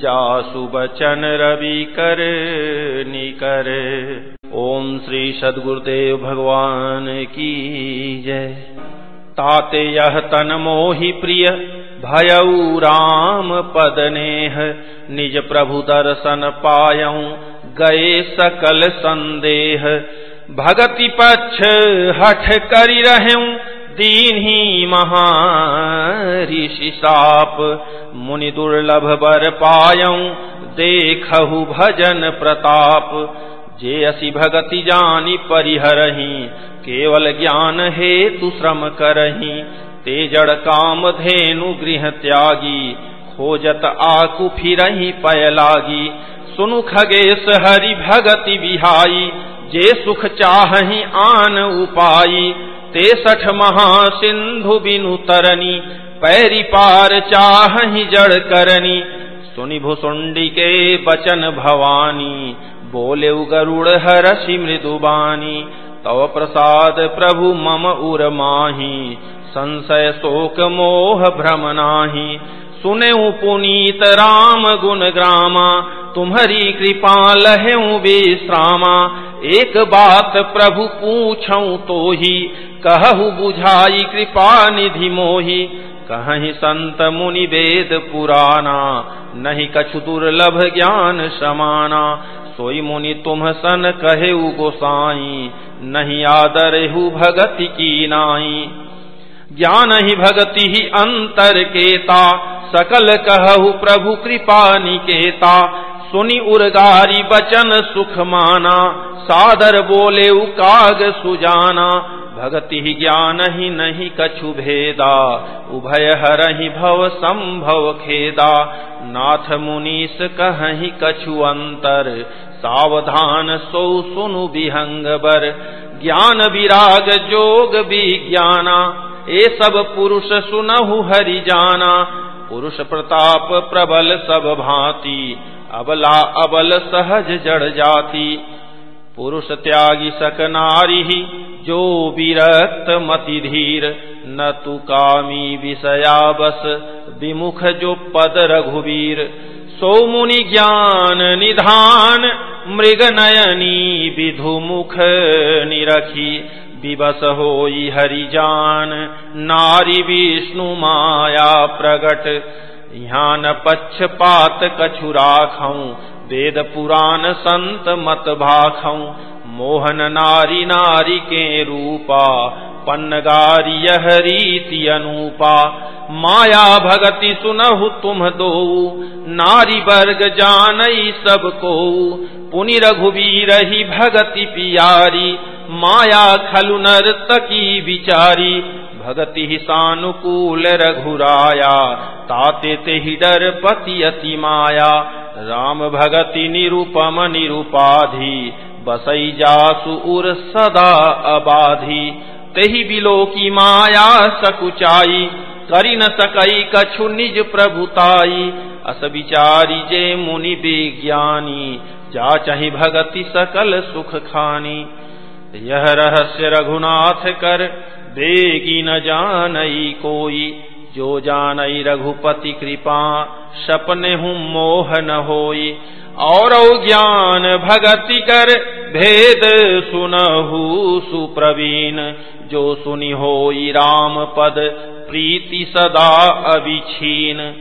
जासु बचन रवि कर निकर। ओम श्री सदगुरुदेव भगवान की जय। ताते यह तन मोहि प्रिय भयऊ राम पद नेह निज प्रभु दर्शन पायऊ गए सकल संदेह। भगति पक्ष हठ करी रहूँ दीन ही महाऋषि साप। मुनि दुर्लभ बर पायऊ देखहु भजन प्रताप। जे असी भगति जानी परिहरही, केवल ज्ञान हेतु श्रम करही। ते जड़ काम धेनु गृह त्यागी, खोजत आकु फिरही पय लागी। सुनु खगेश हरि भगति बिहाई, जे सुख चाहही आन उपाई। ते सठ महासिंधु बिनु तरनी पैरी पार चाहही जड़ करनी सुनि भुसुंडी के बचन भवानी, बोले गरुड़ हरषि मृदुबानी तव प्रसाद प्रभु मम उर माही, संशय शोक मोह भ्रम नाही। सुने पुनीत राम गुण ग्रामा, तुम्हारी कृपा लहेऊ विश्रामा। एक बात प्रभु पूछऊ तो ही कहु बुझाई कृपा निधि मोही। कहीं संत मुनि वेद पुराना नहीं कछु दुर्लभ ज्ञान समाना। सोई मुनि तुम सन कहे गोसाई, नहीं आदर हु भगति की नाई। ज्ञान ही भगति ही अंतर केता सकल कहु प्रभु कृपा निकेता। सुनि उर्गारी बचन सुख माना सादर बोले काग सुजाना। भगति ज्ञान ही नहीं कछु भेदा। उभय हर ही भव संभव खेदा। नाथ मुनीस कहीं कछु अंतर सावधान सो सुनु विहंग बर ज्ञान विराग जोग विज्ञाना। ए सब पुरुष सुनहु हरि जाना। पुरुष प्रताप प्रबल सब भांति। अबला अबल सहज जड़ जाती। पुरुष त्यागी सक नारी जो विरक्त मति धीर न तु कामी विषया बस विमुख जो पद रघुवीर। सो मुनि ज्ञान निधान, मृग नयनी विधु मुख निरखी। विवस हो हरि जान, नारी विष्णु माया प्रगट। यहाँ न पक्षपात कछु राखऊ वेद पुराण संत मत भाखऊ मोहन नारी नारी के रूपा, पन्नगारी यह रीति अनुपा। माया भगति सुनहु तुम दो, नारी वर्ग जान सबको। पुनि रघुवीर ही भगति पियारी, माया खलु नर तकी विचारी। भगति ही सानुकूल रघुराया, ताते ते ही डर पति अति माया। राम भगति निरूपम निरूपाधि बसई जासु उर सदा अबाधी। तेहि बिलो की माया सकुचाई, करी न सकई कछु निज प्रभुताई। अस विचारी जे मुनि विज्ञानी, जा चाही भगति सकल सुख खानी। यह रहस्य रघुनाथ कर बेगी न जानई कोई। जो जानई रघुपति कृपा, सपने हूँ मोह न होई। और ज्ञान भगति कर, भेद सुनहु सुप्रवीण। जो सुनि होई राम पद, प्रीति सदा अभिछीन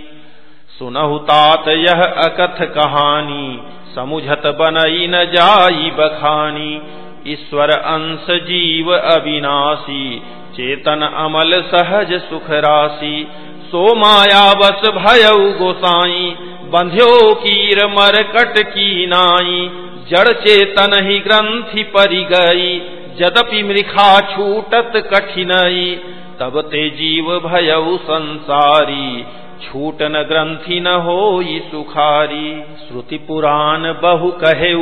सुनहु तात यह अकथ कहानी, समुझत बनई न जाई बखानी। ईश्वर अंश जीव अविनाशी, चेतन अमल सहज सुख राशि। सो माया बस भयऊ गोसाई, बंध्यो कीर मरकट की नाई। जड़ चेतन ही ग्रंथि परि गई जदपि मृखा छूटत कठिनई। तब ते जीव भयऊ संसारी, छूटन ग्रंथि न हो सुखारी। श्रुति पुराण बहु कहे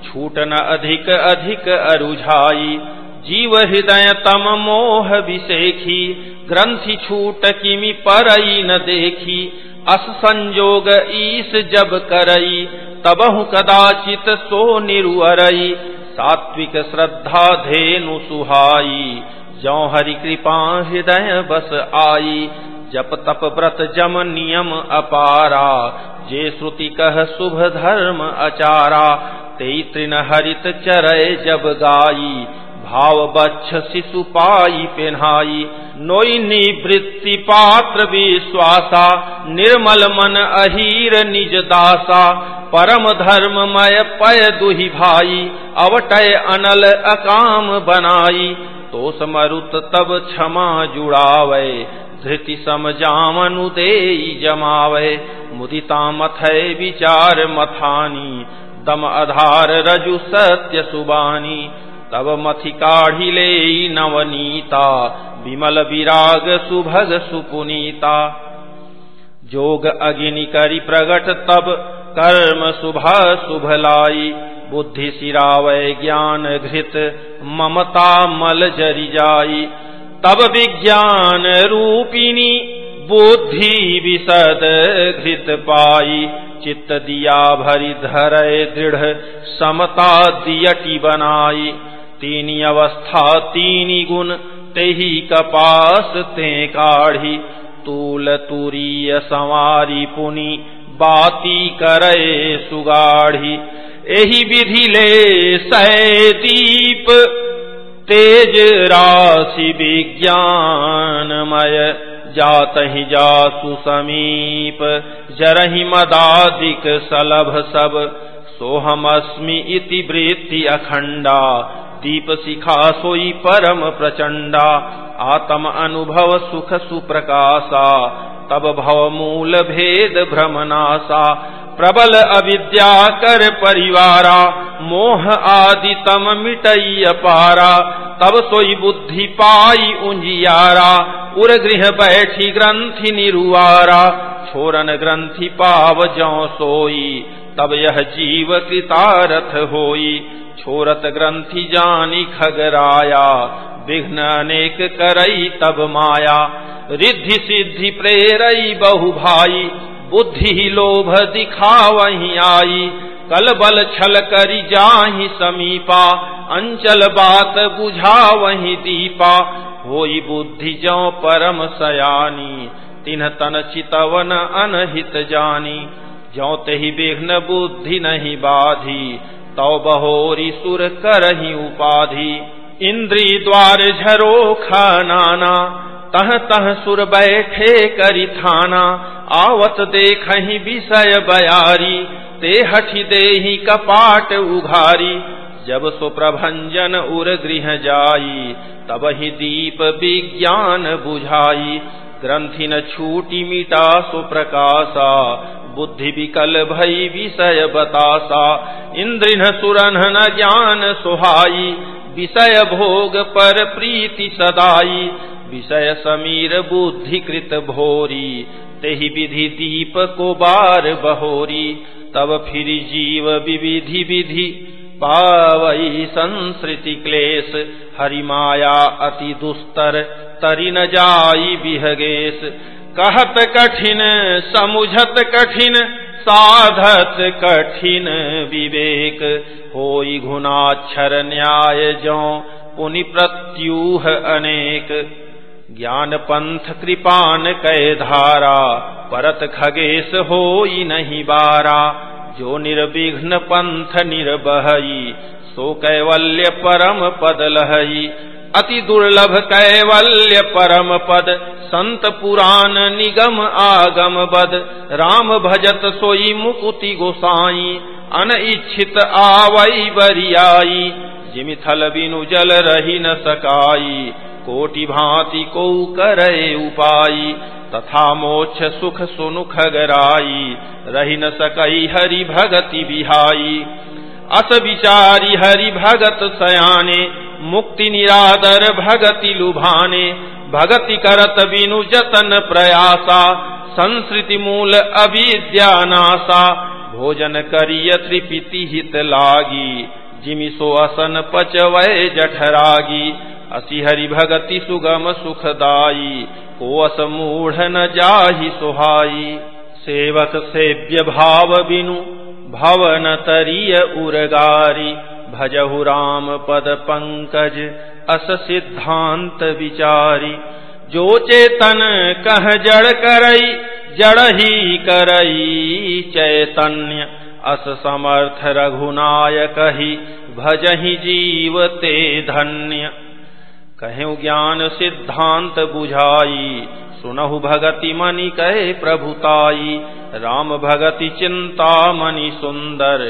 उपाई छूटन अधिक अधिक अरुझाई। जीव हृदय तम मोह विषेखी ग्रंथि छूट किमि परई न देखी। अस संजोग ईस जब करई। तबहु कदाचित सो निरुअरई। सात्विक श्रद्धा धेनु सुहाई। जौ हरि कृपा हृदय बस आई। जप तप व्रत जम नियम अपारा। जे श्रुति कह शुभ धर्म अचारा। ते तृण हरित चरय जब गायी भाव बच्छ शिशु पाई पेन्हाई। नोई निवृत्ति पात्र विश्वासा, निर्मल मन अहीर निज दासा। परम धर्म मय पय दुहि भाई, अवटय अनल अकाम बनाई। तो समरुत तब क्षमा जुड़ावे, धृति समजामनु दे जमावे। मुदिता मथय विचार मथानी दम आधार रजु सत्य सुबानी। तब मथि काढ़ी ले नवनीता। विमल विराग सुभग सुपुनीता। जोग अग्नि करी प्रगट तब, कर्म शुभ शुभ लाई। बुद्धि सिरावय ज्ञान घृत, ममता मल जरि जाई। तब विज्ञान रूपिणी, बुद्धि विशद घृत पाई। चित्त दिया भरी धरय दृढ़, समता दियटी बनाई। तीनी अवस्था, तीनी गुण, तेही कपास ते काढ़ी। तूल तुरीय संवारी पुनि, बाती करे सुगाढ़ी। एही विधि ले सै दीप, तेज राशि विज्ञानमय। जात ही जासु समीप, जरहि मदादिक सलभ सब। सोहमस्मि इति वृत्ति अखंडा दीप शिखा सोई परम प्रचंडा आत्म अनुभव सुख सुप्रकाशा, तब भव मूल भेद भ्रमनासा प्रबल अविद्या कर परिवारा, मोह आदि तम मिटई पारा, तब सोई बुद्धि पाई उंजियारा उर गृह बैठी ग्रंथि निरुआरा छोरन ग्रंथि पाव जौ सोई तब यह जीव कृतारथ होई छोरत ग्रंथि जानी खगराया, विघ्न अनेक करई तब माया। रिद्धि सिद्धि प्रेरई बहु भाई बुद्धि ही लोभ दिखा वही आई। कल बल छल करी जाहि समीपा, अंचल बात बुझा वही दीपा। होई बुद्धि जो परम सयानी, तिन्ह तन चितवन अनहित जानी। जो तही विघ्न बुद्धि नहीं बाधी, तौ बहोरी सुर करही उपाधि। इंद्री द्वार झरो खाना तह तह सुर बैठे करी थाना। आवत देख विषय बयारी ते हठी दे कपाट उघारी। जब सुप्रभंजन उर गृह जाई, तब ही दीप विज्ञान बुझाई। ग्रंथि न छूटी मिटा सुप्रकाशा, बुद्धि विकल भई विषय बतासा इंद्रिन सुरन न ज्ञान सुहाई, विषय भोग पर प्रीति सदाई। विषय समीर बुद्धि कृत भोरी, तेहि विधि दीप को बार बहोरी। तब फिर जीव विविधि विधि पावई संस्कृति क्लेश, हरिमाया अति दुस्तर, तरि न जाई बिहगेश। कहत कठिन, समुझत कठिन, साधत कठिन विवेक। होई घुनाक्षर न्याय जो, पुनि प्रत्यूह अनेक। ज्ञान पंथ कृपान कै धारा, परत खगेश होई नहीं बारा। जो निर्विघ्न पंथ निर्बहई, सो कैवल्य परम पद लहई। अति दुर्लभ कैवल्य परम पद, संत पुराण निगम आगम बद। राम भजत सोई मुकुति गोसाई अनइच्छित आवई बरियाई। जिमिथल बिनु जल रही न सकाई। कोटि भांति को करे उपाई तथा मोक्ष सुख सुनुख गराई रही न सकई हरि भगति बिहाई अस विचारी हरि भगत सयाने, मुक्ति निरादर भगति लुभाने, भगति करत बिनु जतन प्रयासा, संस्कृति मूल अविद्यानासा भोजन करिय त्रिपिति हित लागी जिमि सो असन पचवय जठरागी। असी हरि भगति सुगम सुखदाई को अस मूढ़ न जाहि सुहाई सेवक सेव्य भाव बिनु, भवन तरिय उरगारी। भजहु राम पद पंकज, अस सिद्धांत विचारी। जो चेतन कह जड़ करई, जड़ ही करई चैतन्य। अस समर्थ रघुनायक ही, भजहि जीव ते धन्य। कहु ज्ञान सिद्धांत बुझाई। सुनहु भगति मनि कहे प्रभुताई राम भगति चिंता मनि सुंदर।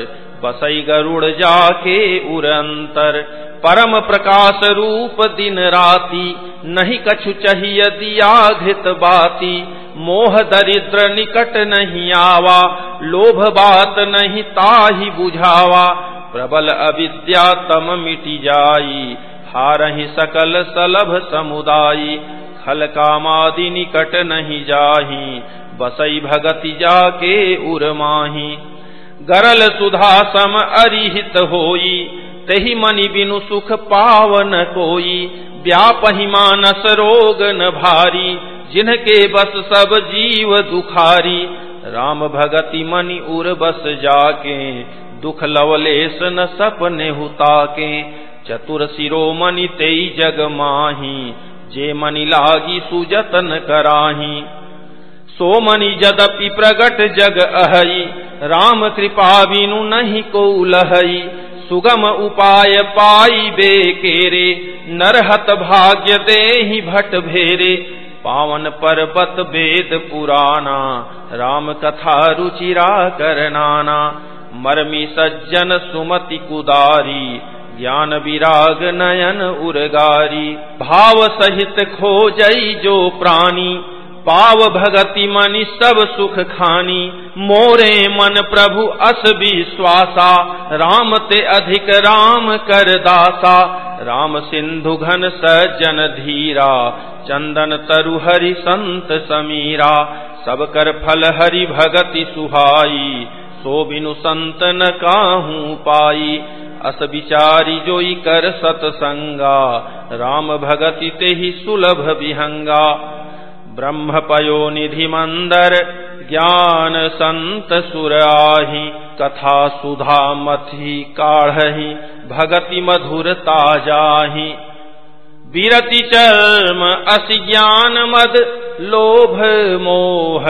बसई गरुड़ जाके उरंतर परम प्रकाश रूप दिन राती। नहीं कछु चाहिए दिया घृत बाती। मोह दरिद्र निकट नहीं आवा। लोभ बात नहीं ताही बुझावा। प्रबल अविद्या तम मिटी जाई। हारही सकल सलभ समुदायी, खल कामादि निकट नहीं जाही, बसई भगति जाके उरमाही गरल सुधा सम अरिहित होई, तही मनि बिनु सुख पावन कोई, व्यापहि मानस रोग न भारी, जिनके बस सब जीव दुखारी। राम भगति मनि उर बस जाके, दुख लवलेस न सपने हुता के चतुर सिरोमणि तेई जग माही जे मनि लागी सुजतन कराही। सो मनि जदपि प्रगट जग अहई, राम कृपा बिनु नहीं को लहई सुगम उपाय पाई बे केरे, नरहत भाग्य दे ही भट भेरे। पावन पर्वत वेद पुराना, राम कथा रुचिरा करनाना। मर्मी सज्जन सुमति कुदारी ज्ञान विराग नयन उर्गारी। भाव सहित खोजई जो प्राणी। पाव भगति मनि सब सुख खानी। मोरे मन प्रभु अस विश्वासा। राम ते अधिक राम कर दासा। राम सिंधु घन सज्जन धीरा। चंदन तरु हरि संत समीरा। सब कर फल हरि भगति सुहाई। सो बिनु संत न काहू पाई। अस विचारी जोई कर सतसंगा, राम भगति ते ही सुलभ विहंगा। ब्रह्म पयो निधि मंदर, ज्ञान संत सुरही कथा सुधा मथी काढ़ही, भगति मधुर ताजाही। विरति चर्म अस ज्ञान मद, लोभ मोह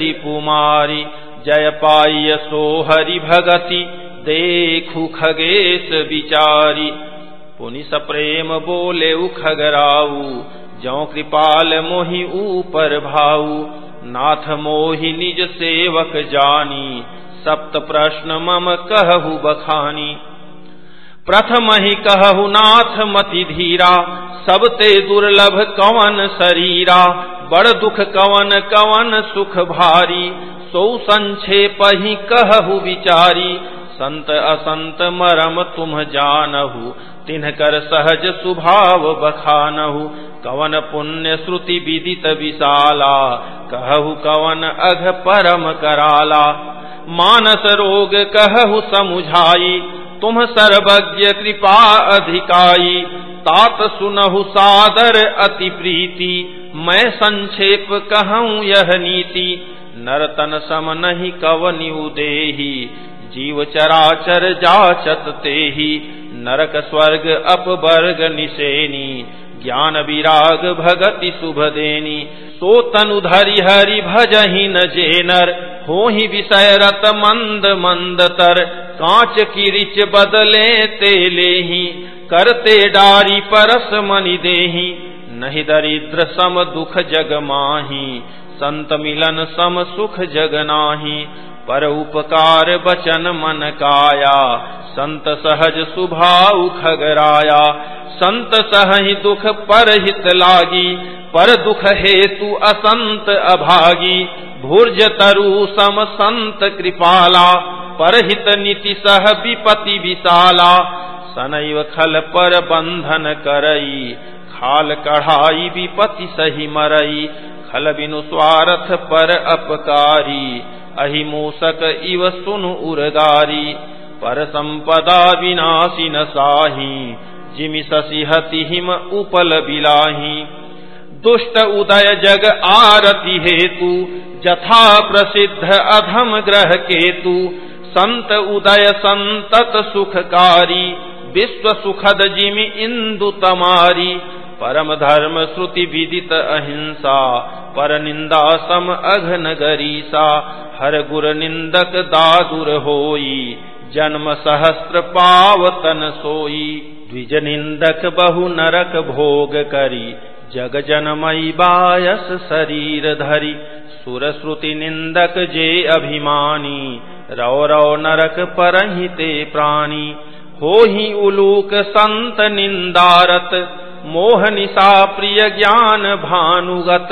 रिपुमारी, जय पाई सो हरि भगति। देखु खगेश विचारी। पुनि सप्रेम बोले खगराऊ जौ कृपाल मोहि ऊपर भाऊ। नाथ मोहि निज सेवक जानी, सप्त प्रश्न मम कहु बखानी। प्रथम ही कहु नाथ मति धीरा सबते दुर्लभ कवन शरीरा। बड़ दुख कवन कवन सुख भारी, सो संक्षेप ही कहु विचारी। संत असंत मरम तुम जानहु। तिन्हकर सहज स्वभाव बखानहु। कवन पुण्य श्रुति विदित विशाला। कहु कवन अघ परम कराला। मानस रोग कहु समुझाई। तुम सर्वज्ञ कृपा अधिकाई। तात सुनहु सादर अति प्रीति। मैं संक्षेप कहूँ यह नीति। नरतन सम नहीं कवनि उदेही जीव चराचर जाचत ते ही। नरक स्वर्ग अपवर्ग निशेनी ज्ञान विराग भगति शुभ देनी। सो तनु धरि हरि भजहि न जेनर। हो ही विषय रत मंद मंद तर। कांच की रिच बदले तेले ही करते डारी परस मनि देही। नहीं दरिद्र सम दुख जग माही। संत मिलन सम सुख जग नाही। पर उपकार बचन मन काया। संत सहज सुभाव खगराया। संत सही दुख पर हित लागी। पर दुख हेतु असंत अभागी। भुर्ज तरु सम संत कृपाला। पर हित नीति सह विपति विशाला। सनैव खल पर बंधन करई। खाल कढ़ाई विपति सही मरई। खल बिनु स्वार्थ पर अपकारी। अहिमूसक इव सुनु उरगारी पर संपदा विनाशी न साही। जिमि ससिहति हिम उपल बिलाही। दुष्ट उदय जग आरति हेतु। जथा प्रसिद्ध अधम ग्रह केतु। संत उदय संतत सुखकारी। विश्व सुखद जिमि इंदु तमारी। परम धर्म श्रुति विदित अहिंसा पर निंदा सम अघन गरीसा हर गुर निंदक दादुर होई, जन्म सहस्त्र पावतन सोई। द्विज निंदक बहु नरक भोग करी, जग जनमई बायस शरीर धरी। सुर श्रुति निंदक जे अभिमानी, रौ रौ नरक परहिते प्राणी। हो ही उलूक संत निंदारत मोह निशा प्रिय ज्ञान भानुगत,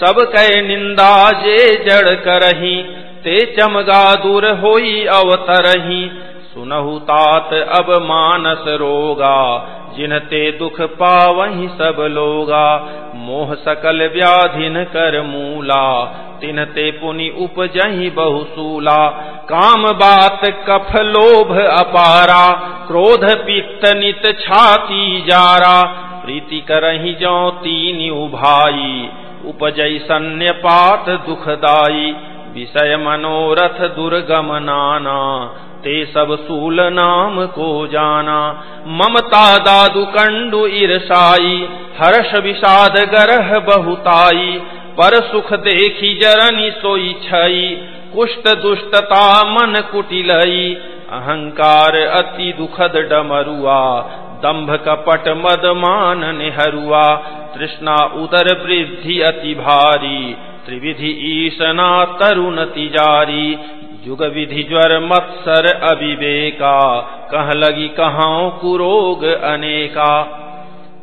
सब कै निंदा जे जड़ करही, ते चमगा दूर होई अवतरही। सुनहु तात अब मानस रोगा जिनते दुख पावही सब लोगा। मोह सकल व्याधिन कर मूला तिनते पुनि उपजही बहुसूला। काम बात कफ लोभ अपारा, क्रोध पित्त नित छाती जारा। प्रीति करही जो तीन उभाई, उपजई सन्य पात दुखदाई। विषय मनोरथ दुर्गम नाना, ते सब सूल नाम को जाना। ममता दादु कंडु ईर्षाई, हर्ष विषाद गरह बहुताई। पर सुख देखी जरनी सोई छई कुष्ट दुष्टता मन कुटिलई। अहंकार अति दुखद डमरुआ दंभ कपट मद मान निहरुआ तृष्णा उदर वृद्धि अति भारी। त्रिविधि ईशना तरुण तिजारी। युग विधि ज्वर मत्सर अविवेका। कह लगी कहाओ कुरोग अनेका।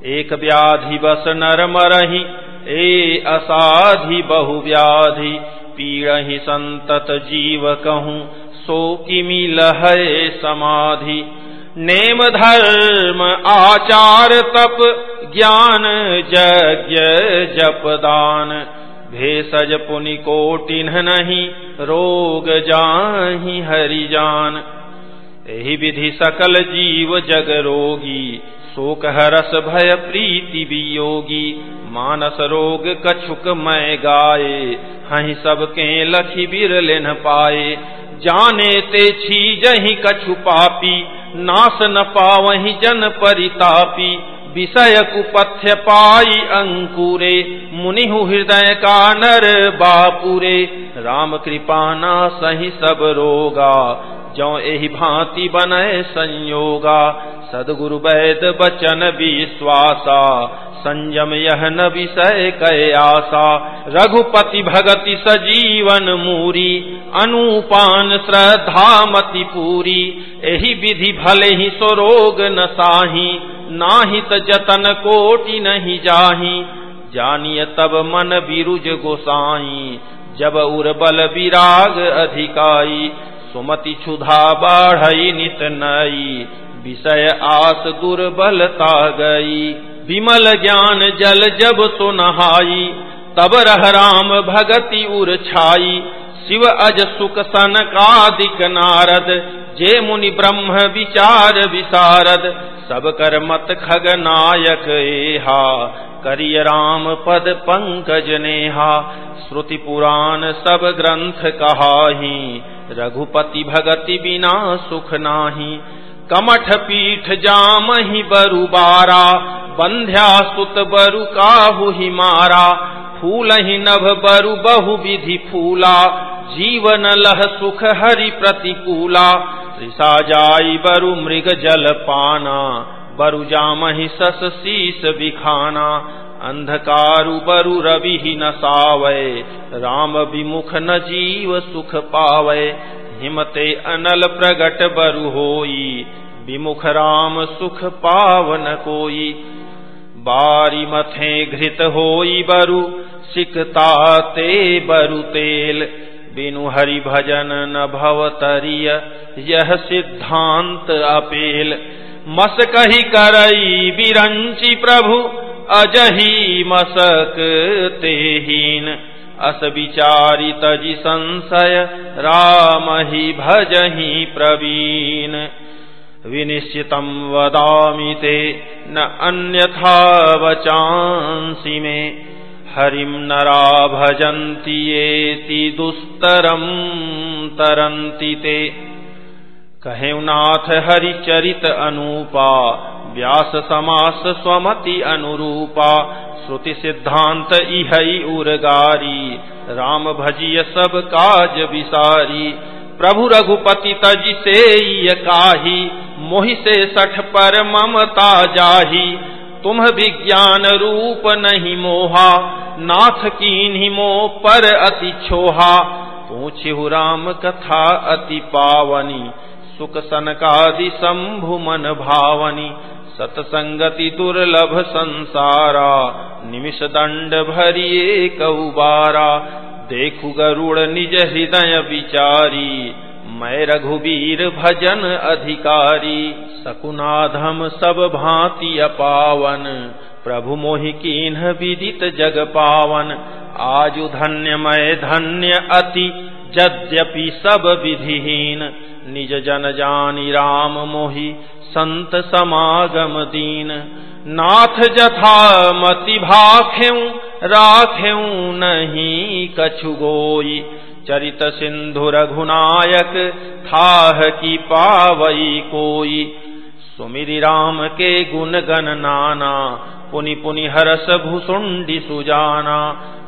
एक व्याधि बस नर मरही ए असाधि बहु व्याधि पीड़ही संतत जीव कहूँ, सो किमी लहय समाधि। नेम धर्म आचार तप, ज्ञान यज्ञ जप दान भेषज पुनि कोटिन नहीं, रोग जाही हरि जान यही विधि सकल जीव जग रोगी, शोक हरस भय प्रीति वियोगी। मानस रोग कछुक मैं गाये हही सबके लखी बिरले न पाए। जाने ते छी जही कछु पापी नास न पावही जन परितापी, विषय कुपथ्य पाई अंकुरे मुनि हृदय का नर बापुरे। राम कृपाना सही सब रोगा जो एहि भांति बनय संयोगा। सदगुरु वैद बचन विश्वासा। संयम यह न विषय कै आशा। रघुपति भगति सजीवन मूरी। अनुपान श्रद्धा मति पूरी। एहि विधि भले ही स्वरोग न साही। नाहित जतन कोटि नहीं जाही। जानिय तब मन बिरुज गोसाई। जब उर्बल विराग अधिकाई। सुमति क्षुधा बाढ़ई नित नई, विषय आस दुर्बलता गई। विमल ज्ञान जल जब तो नहाई तब रह राम भगति उर छाई। शिव अज सुख सनकादिक नारद, जे मुनि ब्रह्म विचार विसारद। सब कर मत खग नायक एहा, करिय राम पद पंकज नेहा। श्रुति पुराण सब ग्रंथ कहाही रघुपति भगति बिना सुख नाही। कमठ पीठ जाम ही बरु बारा, बंध्या सुत बरु काहु ही मारा। फूल ही नभ बरु बहु विधि फूला, जीवन लह सुख हरि प्रतिकूला। ऋषा जाई बरु मृग जल पाना, बरु जाम ही सस शीस बिखाना। अंधकारु बरु रवि ही न सावय राम विमुख न जीव सुख पावय हिमते अनल प्रगट बरु होई विमुख राम सुख पावन कोई बारी मथे घृत होई बरु सिकता ते बरु तेल बिनु हरि भजन न भवतरिय यह सिद्धांत अपेल। मस कही करई बिरंची प्रभु अजही मसक तेहीन। अस विचारी तजि संशय, राम ही भजही प्रवीण। विनिश्चितं वदामि ते, न अन्यथा वचांसि मे। हरिं नरा भजन्ति येति दुस्तरं तरन्ति ते। कहेनाथ हरिचरित अनुपा व्यास समास स्वमति अनुरूपा। श्रुति सिद्धांत इहई उर्गारी। राम भजिय सब काज विसारी। प्रभु रघुपति तज से काही। मोहि से सठ पर ममता जाही। तुम विज्ञान रूप नहीं मोहा। नाथ कीन्ही मोह पर अति छोहा। पूछिहु राम कथा अति पावनी। सुख सनकादि शंभु मन भावनी। सतसंगति दुर्लभ संसारा निमिष दंड भरिए कौबारा देखु गरुड़ निज हृदय विचारी, मैं रघुवीर भजन अधिकारी। सकुनाधम सब भांति अपावन, प्रभु मोहि विदित जग पावन। आजु धन्य मैं धन्य अति, यद्यपि सब विधिहीन। निज जन जानी राम मोहि, संत समागम दीन। नाथ जथा मति भाख्यू, राख्यू नहीं कछु गोई। चरित सिंधु रघुनायक, थाह की पावई कोई। सुमिरी राम के गुण गण नाना पुनि पुनि हरस भूसुंडी सुजाना,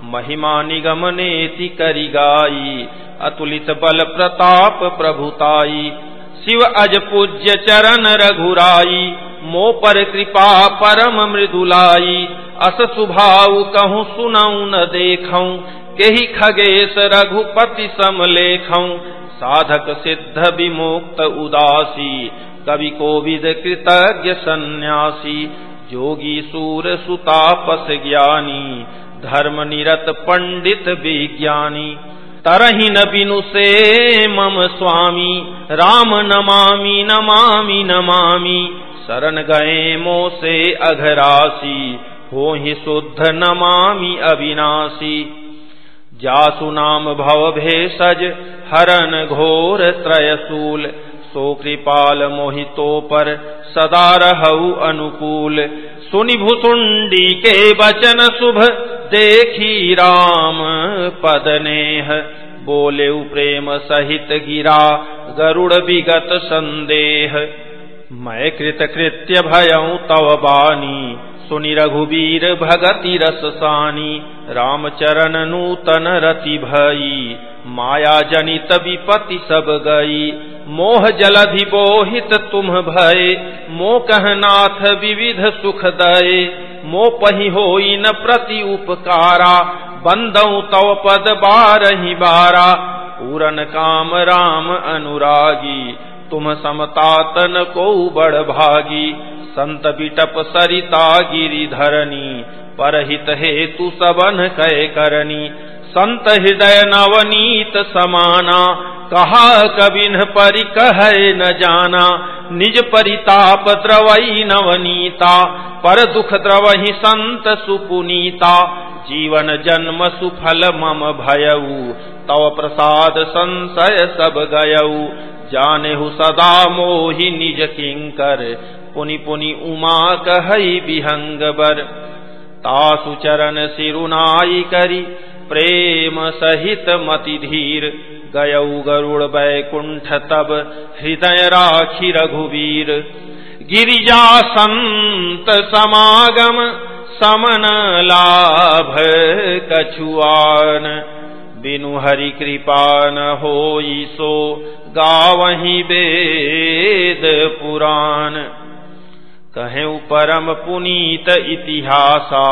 महिमा निगम नेति करी गाई, अतुलित बल प्रताप प्रभुताई शिव अज पूज्य चरण रघुराई, मो पर कृपा परम मृदुलाई अस सुभाव कहूँ सुनऊ न देखऊ के खगेश रघुपति समलेखऊ साधक सिद्ध विमुक्त उदासी, कवि कोविद कृतज्ञ सन्यासी। जोगी सूर सुतापस ज्ञानी, धर्म निरत पंडित विज्ञानी। तरही न बिनु से मम स्वामी, राम नमामि नमामि नमामि। शरण गए मो से अघरासी हो ही शुद्ध नमामि अविनाशी। जासु नाम भव भेषज, हरन घोर त्रयसूल सो कृपाल मोहितो पर सदा रहु अनुकूल। सुनि भुसुंडी के वचन शुभ, देखी राम पद नेह बोले प्रेम सहित गिरा गरुड़ विगत संदेह। मैं कृत कृत्य भयऊ तव बानी, सुनि रघुवीर भगति रस सानी। रामचरण नूतन रति भई, माया जनित विपति सब गई। मोह जलधि बोहित तुम भय। मो कहनाथ विविध सुख दये। मो पही हो न प्रति उपकारा। बंदऊ तव पद बारही बारा। पूरन काम राम अनुरागी। तुम समतातन को बड़ भागी। संत बिटप सरिता गिरी धरनी परहित हेतु सबन कै करनी संत हृदय नवनीत समाना। कहा कबिन परि कह न जाना। निज परिताप द्रवई नवनीता। पर दुख द्रवही संत सुपुनीता। जीवन जन्म सुफल मम भयऊ। तव प्रसाद संशय सब गयऊ। जाने हु सदा मोहि निज किंकर। पुनि पुनि उमा कहई विहंग बर। तासु चरण सिरुनाई करी, प्रेम सहित मति धीर। गयऊ गरुड़ बैकुंठ तब, हृदय राखी रघुवीर गिरिजा संत समागम, समन लाभ कछुआन। बिनु हरि कृपा न हो सो, गावही वेद पुराण। कहे परम पुनीत इतिहासा,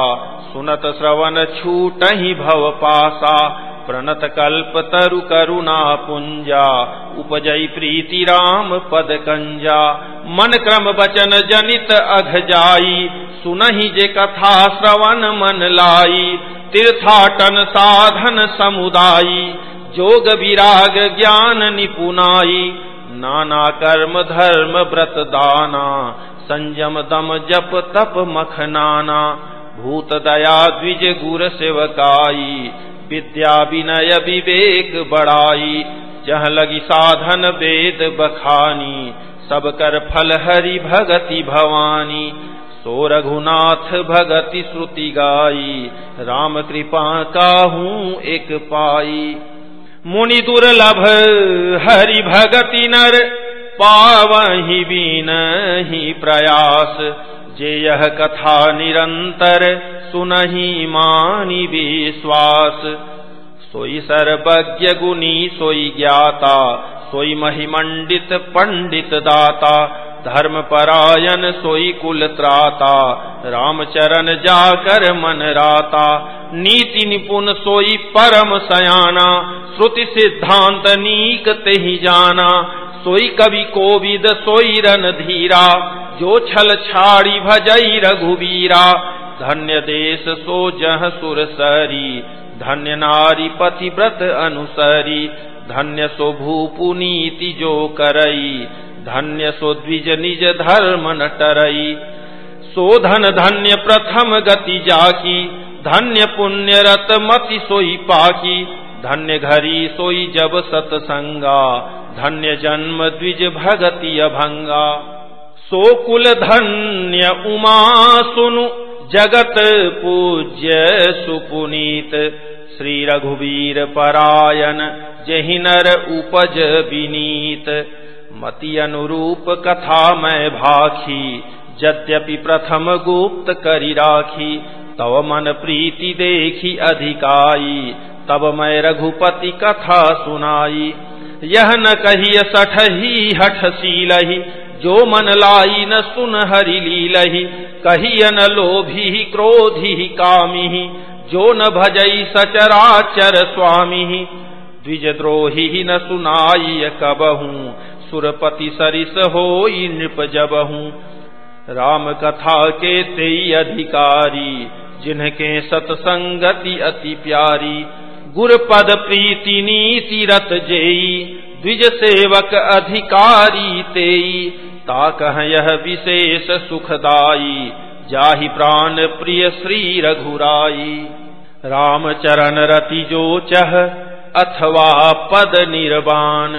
सुनत श्रवण छूट ही भव पासा। प्रणत कल्प तरु करुणा पुंजा उपजई प्रीति राम पद कंजा। मन क्रम वचन जनित अघ जाई सुनहि जे कथा श्रवण मन लाई। तीर्थाटन साधन समुदायी जोग विराग ज्ञान निपुनाई। नाना कर्म धर्म व्रत दाना संयम दम जप तप मखनाना भूत दया द्विज गुर सेवकाई। विद्या विनय विवेक बड़ाई जह लगी साधन वेद बखानी। सब कर फल हरि भगति भवानी। सो रघुनाथ भगति श्रुति गाई। राम कृपा का हूँ एक पाई। मुनि दुर्लभ हरि भगति नर। पावही बीन ही प्रयास, जे यह कथा निरंतर सुनही मानी विश्वास। सोई सर्वज्ञ गुनी सोई ज्ञाता, सोई महिमंडित पंडित दाता, धर्म परायण सोई कुल त्राता, रामचरण जाकर मन राता, नीति निपुण सोई परम सयाना, श्रुति सिद्धांत नीक ते ही जाना सोई कवि कोविद सोई रन धीरा, जो छल छाड़ी भजई रघुवीरा। धन्य देश सो जह सुर सरी, धन्य नारी पति व्रत अनुसरी। धन्य सो भूपुनीति जो करई, धन्य सो द्विज निज धर्म न टरई। सो धन धन्य प्रथम गति जाकी धन्य पुण्य रत मति सोई पाकी धन्य घरी सोई जब सतसंगा धन्य जन्म द्विज भगति अभंगा सो कुल धन्य उमा सुनु जगत पूज्य सुपुनीत। श्री रघुवीर परायण, जहि नर उपज विनीत। मति अनुरूप कथा मैं भाखी, यद्यपि प्रथम गुप्त करी राखी तव मन प्रीति देखी अधिकाई तब मैं रघुपति कथा सुनाई यह न कहिय सठ ही हठ सीलही, जो मन लाई न सुन हरि लीलही, कहिय न लोभी क्रोधी कामी जो न भजई सचराचर स्वामी द्विजद्रोही न सुनाई कबहू, सुरपति सरिस हो नृप जबहू। राम कथा के तेई अधिकारी जिनके सतसंगति अति प्यारी गुरपद प्रीति नीति रत जेई द्विज सेवक अधिकारी तेई। ताकह यह विशेष सुखदाई, जाहि प्राण प्रिय श्री रघुराई। रामचरण रति जो चह, अथवा पद निर्वाण।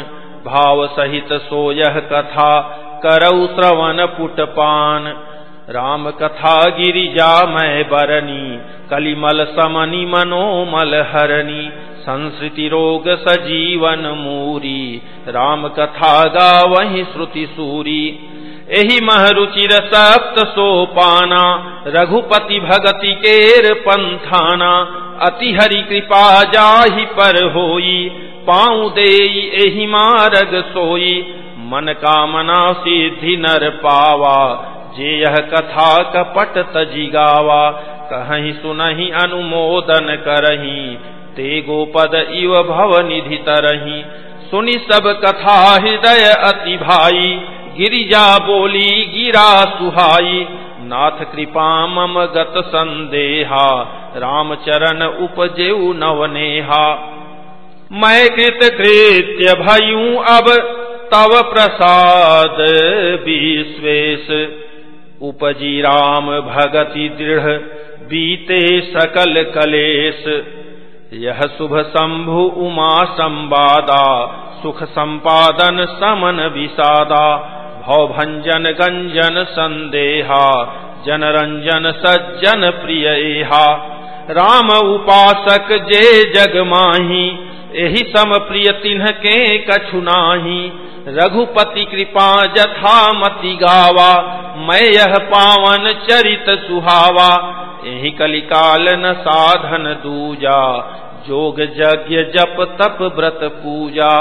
भाव सहित सोयह कथा करऊ श्रवण पुटपान। राम कथा गिरिजा मैं बरनी, कलिमल समनि मनोमल हरनी, संस्कृति रोग सजीवन मूरी राम कथा गा वही श्रुति सूरी। एहि महरुचिर सप्त सोपाना, रघुपति भगति केर पंथाना अति हरि कृपा जाहि पर होई पाऊ देई एहि मारग सोई, मन कामना सिद्धि नर पावा। जे यह कथा कपट तजी गावा कहीं सुनहि अनुमोदन करही, ते गोपद इव भव निधि तरही। सुनि सब कथा हृदय अति भाई, गिरिजा बोली गिरा सुहाई। नाथ कृपा मम गत संदेहा, रामचरण उपजेऊ नवनेहा। मैं कृत कृत्य भयू अब, तव प्रसाद विश्वेश। उपजी राम भगति दृढ़, बीते सकल कलेश। यह शुभ शंभु उमा संवादा, सुख संपादन समन विषादा। भवभंजन गंजन संदेहा, जनरंजन सज्जन प्रिय एहा। राम उपासक जे जग माही, एहि सम प्रिय तिन्ह के कछुनाही रघुपति कृपा जथा मति गावा, मैं यह पावन चरित सुहावा। यही कलिकाल न साधन दूजा, जोग यज्ञ जप तप व्रत पूजा।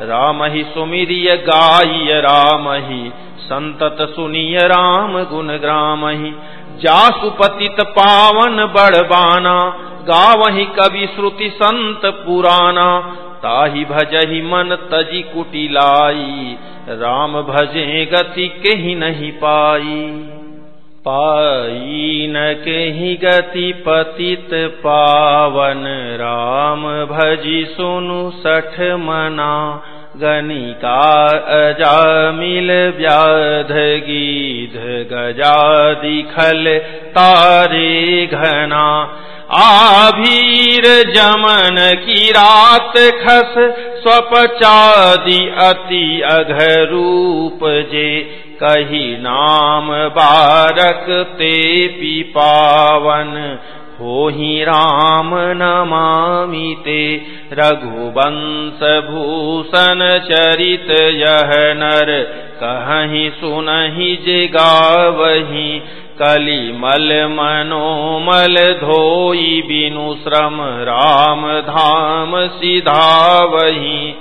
राम ही सुमिरिय गाय राम ही संतत सुनिय राम गुण ग्राम ही जासु पतित पावन बड़बाना, गावही कवि श्रुति संत पुराना। ताही भजहि मन तजी कुटिलाई। राम भजे गति कही नहीं पाई। पाई न कही गति पतित पावन। राम भजी सुनु सठ मना। गणिका अजा मिल व्याध गीध गजा दिखल तारे घना। आभीर जमन की रात खस स्वपचादि अति अघरूप जे। कही नाम बारक ते पावन। हो ही राम नमामि ते। रघुवंश भूषण चरित यह नर कहीं सुनहि जे गावही कलिमल मनोमल धोई बिनु श्रम राम धाम सिधावही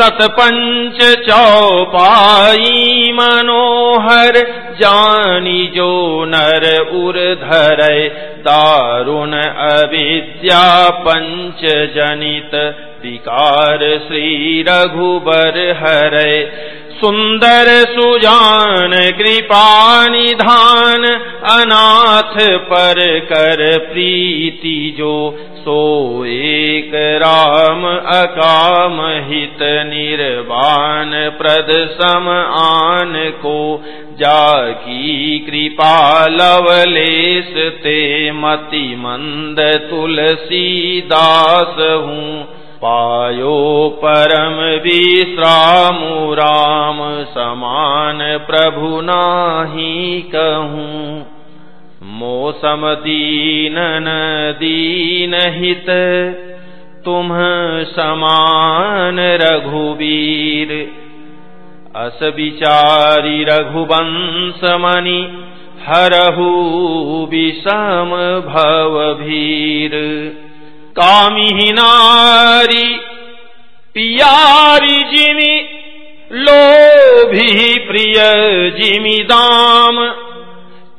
सतपंच चौपाई मनोहर, जानी जो नर उर्धर दारुण अविद्या पंच जनित विकार श्री रघुबर हरे सुंदर सुजान, कृपा निधान, अनाथ पर कर प्रीति जो सो एक राम अकाम हित निर्वाण प्रद सम आन को। जाकी कृपा लवलेश ते मति मंद तुलसी मौसम दीनन दीन तुम समान रघुवीर। अस विचारी रघुवंश मणि, हरहु विषम भव भीर। कामी नारी, पियारी जिमी, लोभी प्रिय जिमी दाम।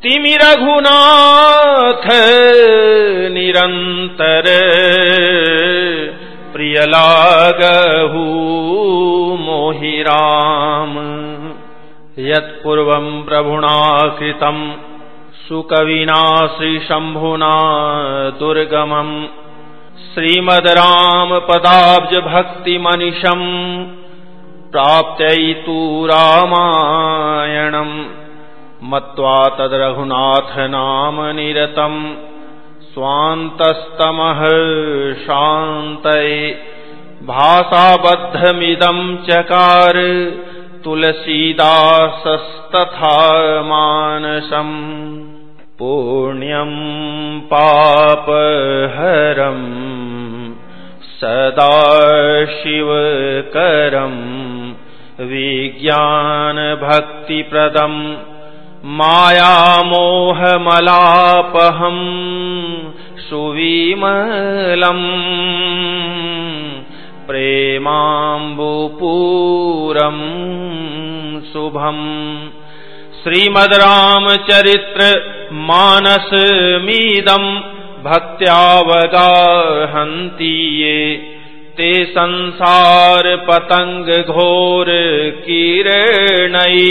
तिमि रघुनाथ निरंतर प्रिय लागहू मोहि राम यत्पूर्वम् प्रभुणा कृतम् सुकविना श्रीशम्भुना दुर्गमम् श्रीमद राम पदाब्ज भक्ति मनिषम प्राप्त रामायणम। मत्वा तद्रघुनाथ निरतम स्वान्तस्तमः शान्तये। भाषाबद्धमिदं चकार तुलसीदासस्तथा मानसम्। पुण्यम् पापहरम् सदा शिवकरम् विज्ञानभक्तिप्रदम् मायामोहमलापहम् सुविमलम् प्रेमाम्बुपूरम् शुभम् श्रीमद् रामचरित्र मानसमीदम् भक्त्यावगाहन्ति ये। ते संसार पतंग घोर किरणई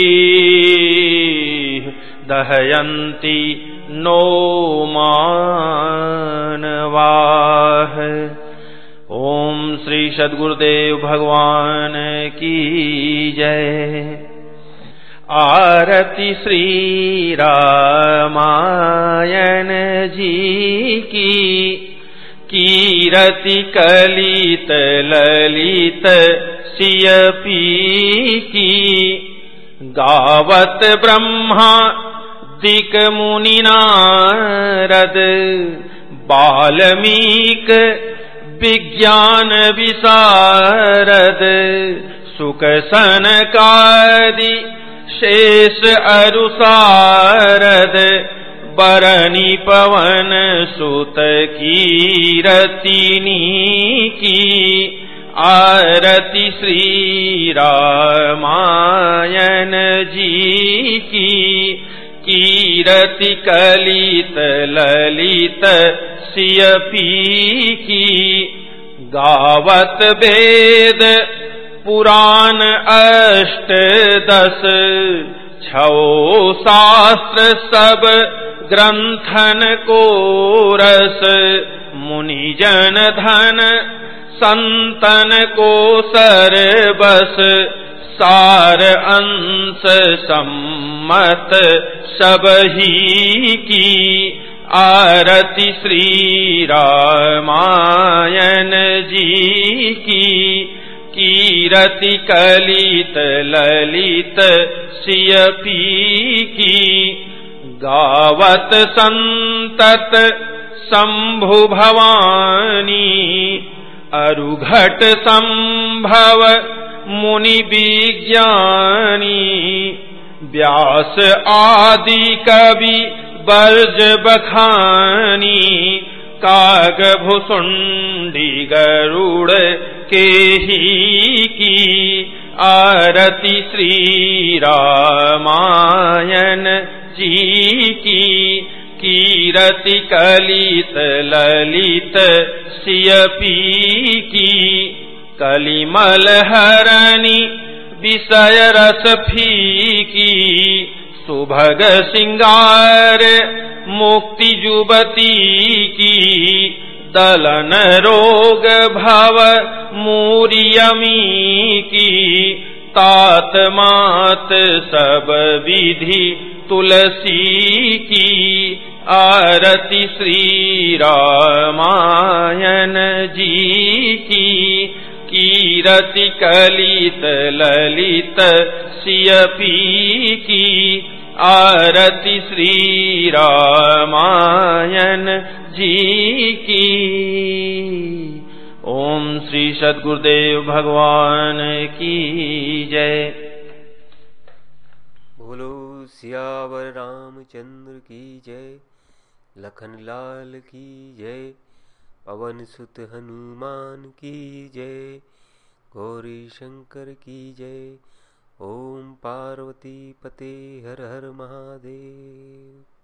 दहयन्ति नो मानवाह ओम श्री सदगुरुदेव भगवान की जय। आरती श्री रामायण जी की कीरति कलित ललित सियपी की गावत ब्रह्मा दिक मुनिनारद बाल्मीक विज्ञान विशारद सुख सनकादि शेष अरुसारद। बरनी पवन सुत की, रतिनी की, आरती श्री रामायण जी की, कीरति कलित ललित सियपी की, गावत वेद पुराण अष्ट दस छो शास्त्र सब ग्रंथन को रस मुनिजन धन संतन को सर बस सार अंश सम्मत, सब ही की आरती श्री रामायण जी की। कीरति कलित ललित सियपी की। गावत संतत शंभु भवानी, अरुघट संभव मुनि विज्ञानी, व्यास आदि कवि बर्ज बखानी काग भुसुंडी गरुड़ के ही की। आरती श्री रामायण जी की, कीरति कलित ललित सियपी की कलिमल हरणी विषय रस फीकी, सुभग सिंगार मुक्ति जुबती की दलन रोग भव मूरियमी की तात मात सब विधि तुलसी की। आरती श्री रामायण जी की। कीरति कलित ललित सियपी की। आरती श्री रामायण जी की। ओम श्री सदगुरुदेव भगवान की जय। बोलो, सियावर रामचंद्र की जय लखन लाल की जय, पवन सुत हनुमान की जय गौरी शंकर की जय ओम पार्वती पते हर हर महादेव।